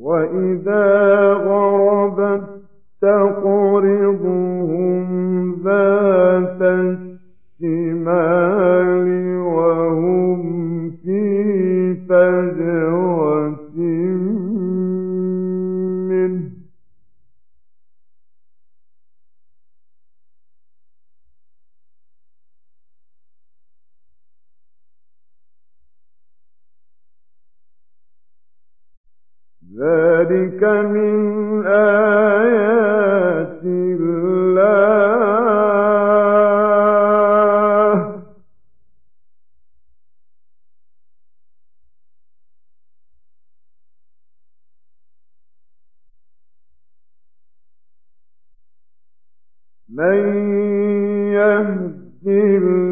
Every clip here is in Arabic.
وإذا غربت تقرضوا من يهدي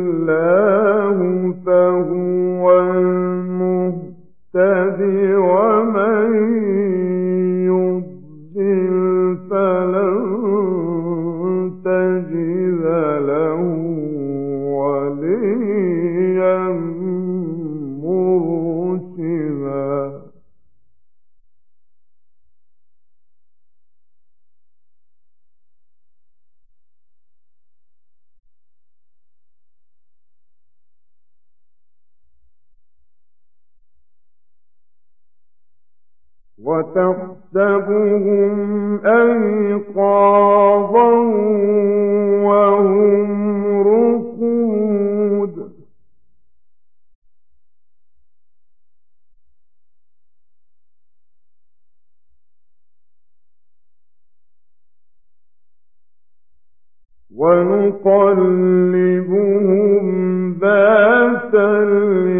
ونقلبهم ذات اليمين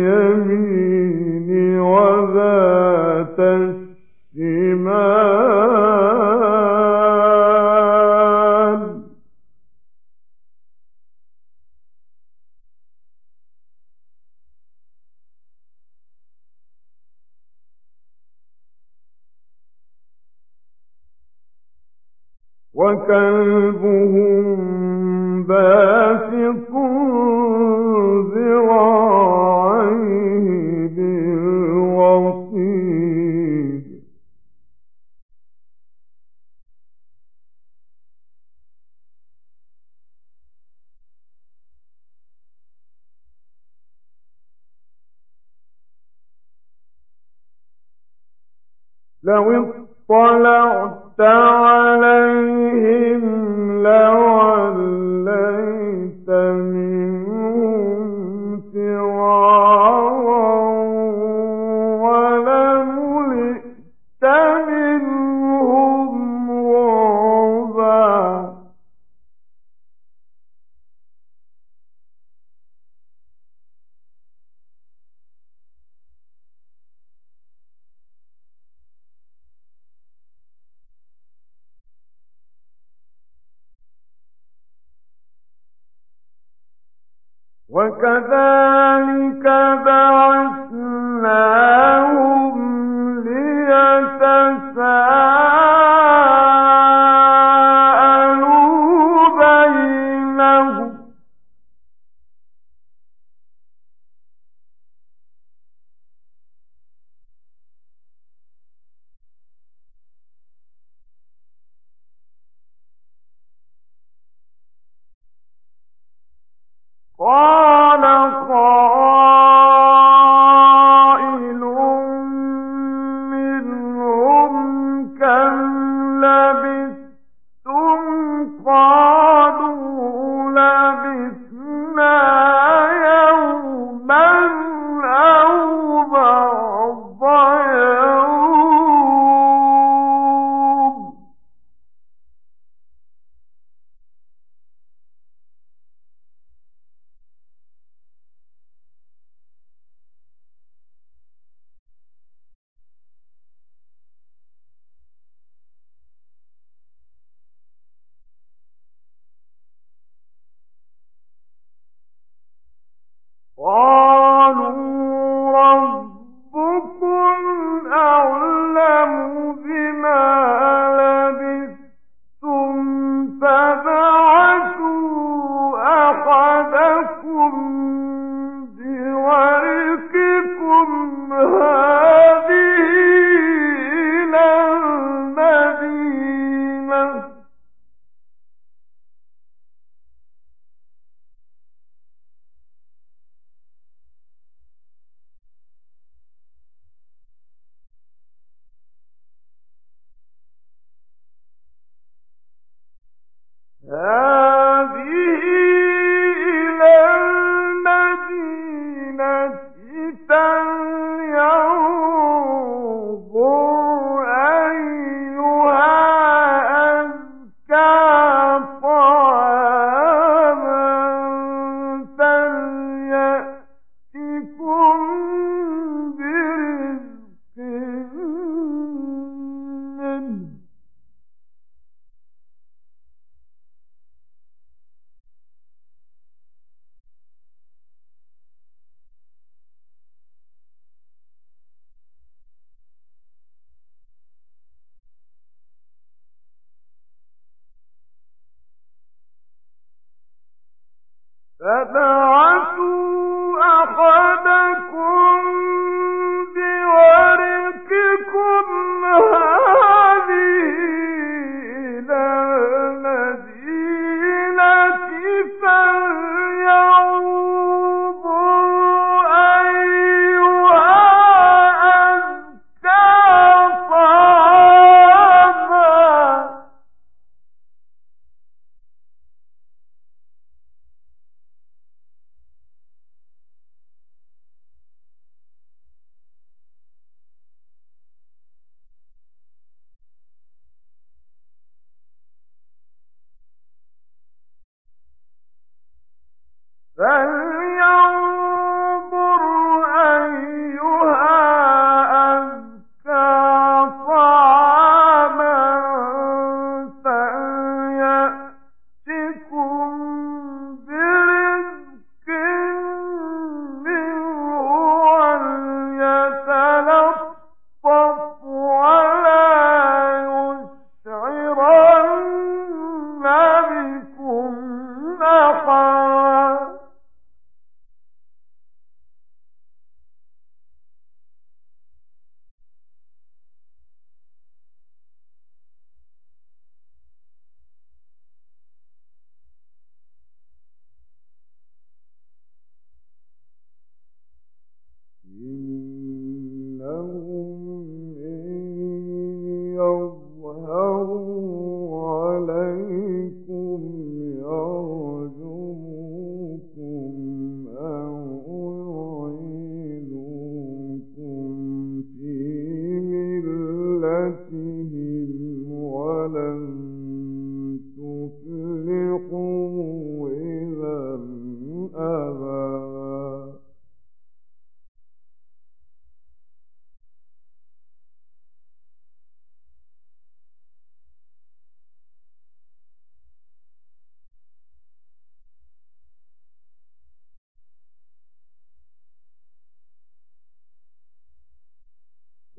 لو اطلعت عليهم لو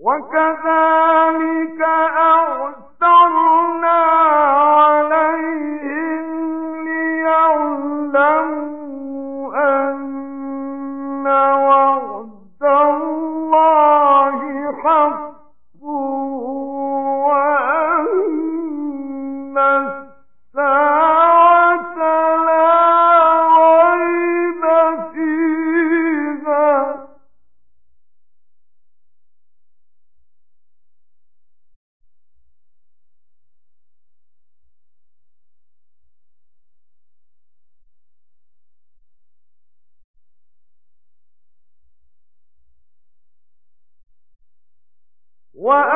وكذلك وأ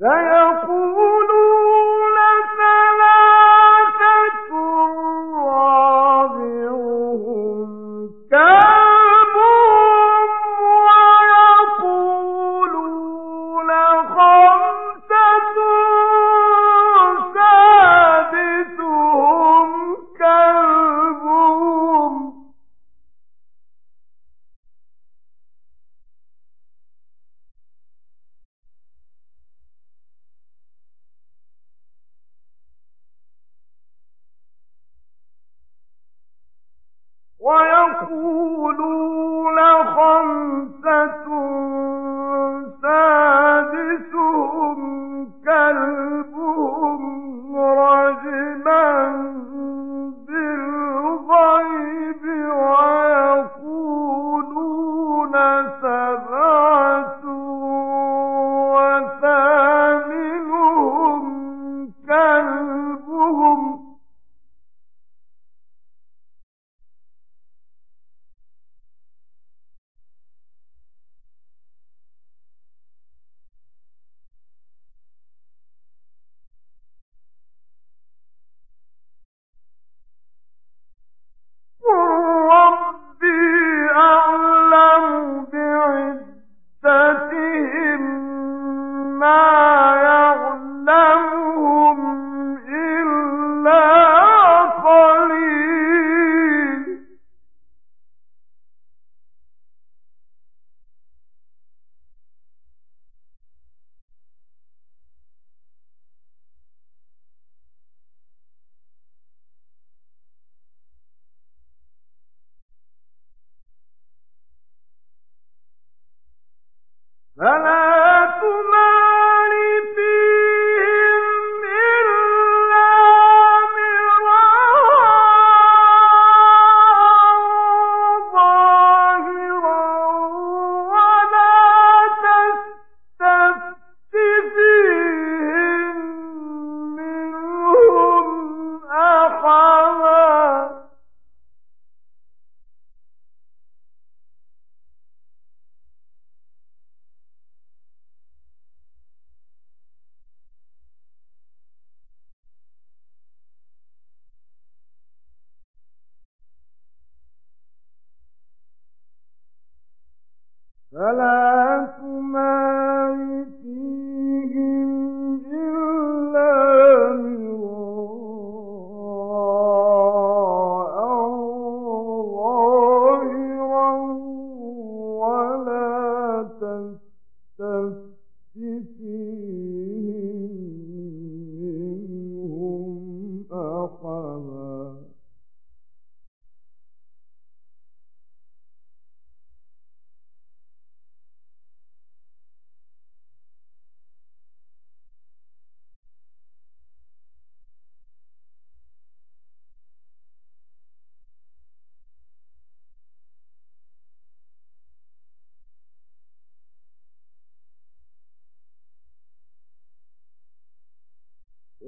لا فلا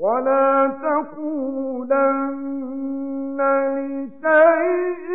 ولا تقولن لشيء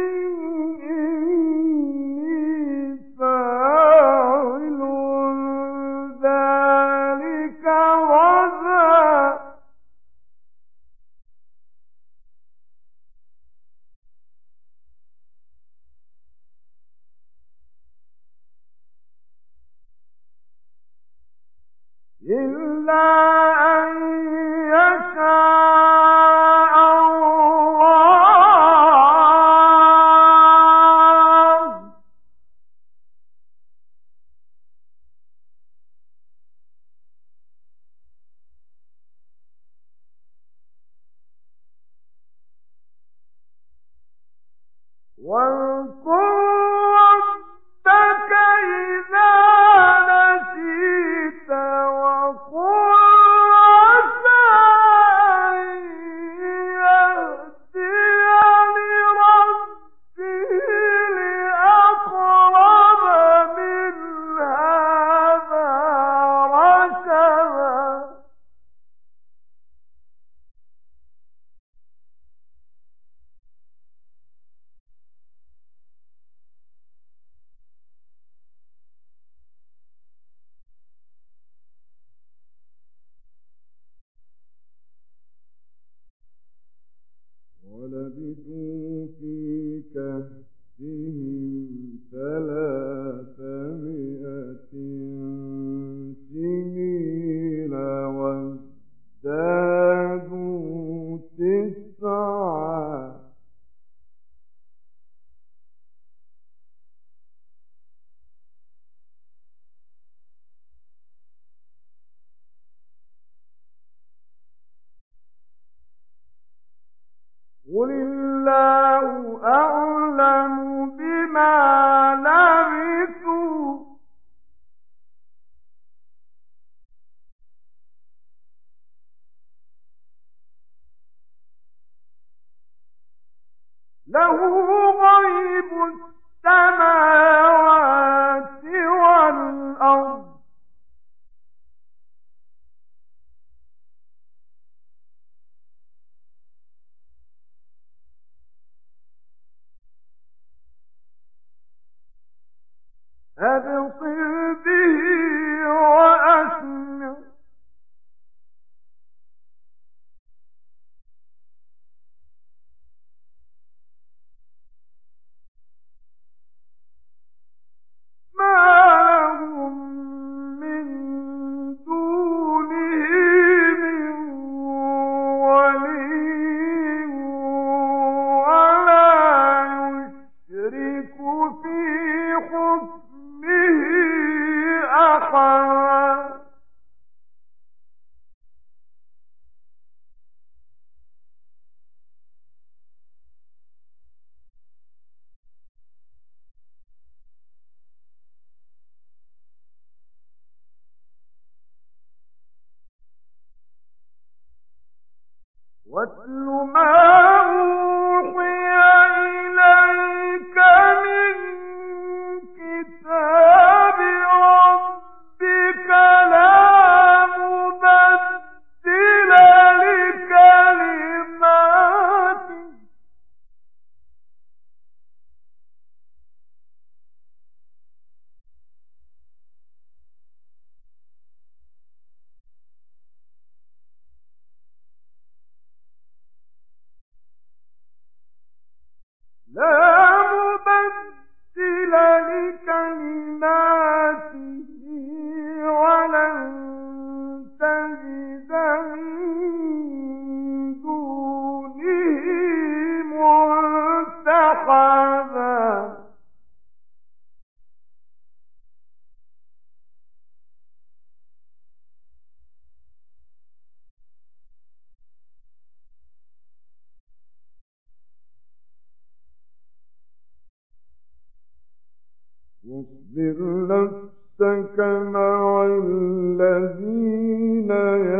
واصبر نفسك مع الذين يتقون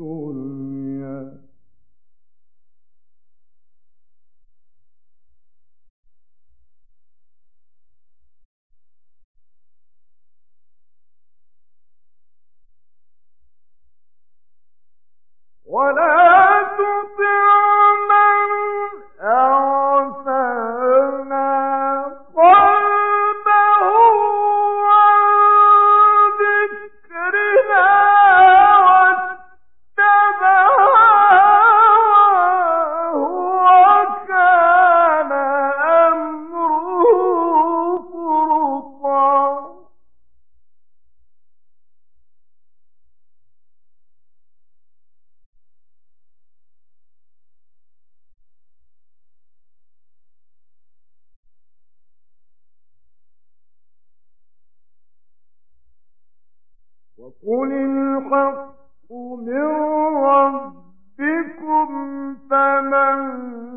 رسل قل الحق من ربكم فمن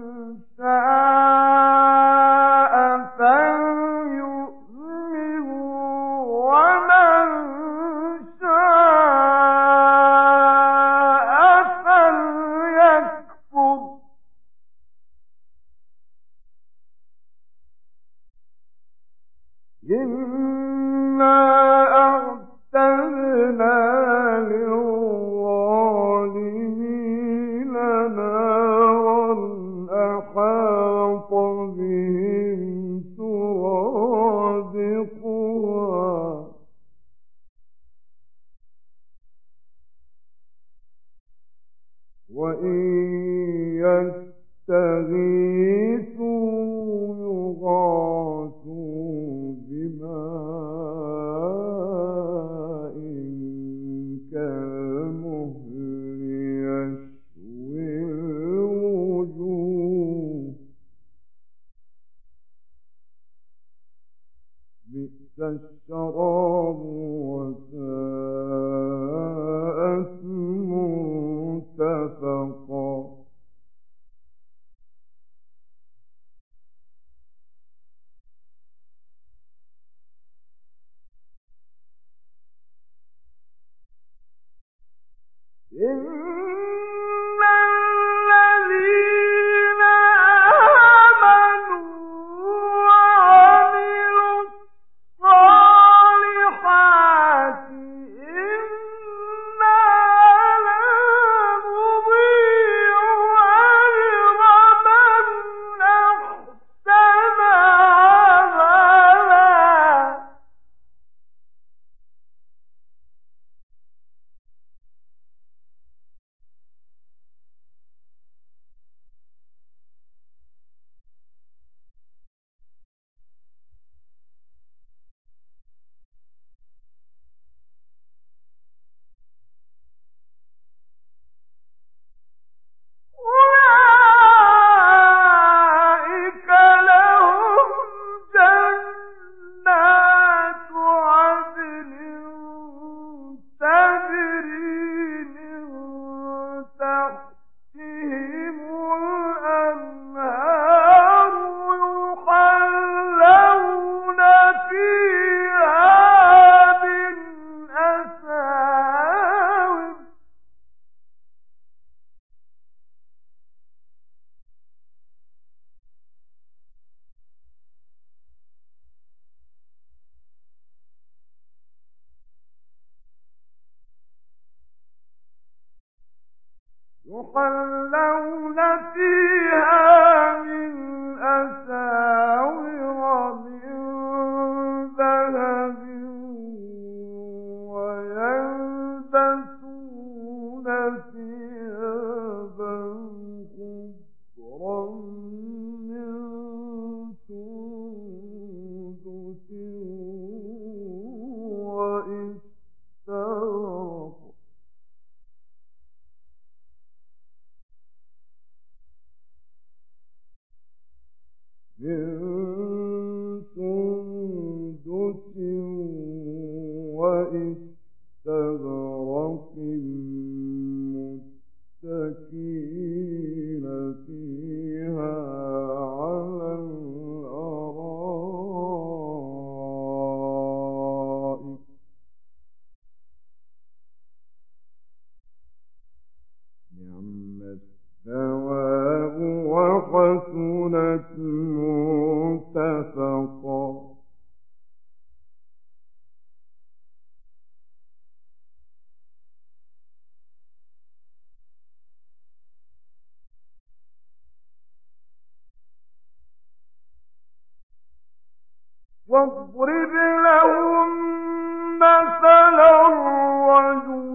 تغيث مثل الرجلين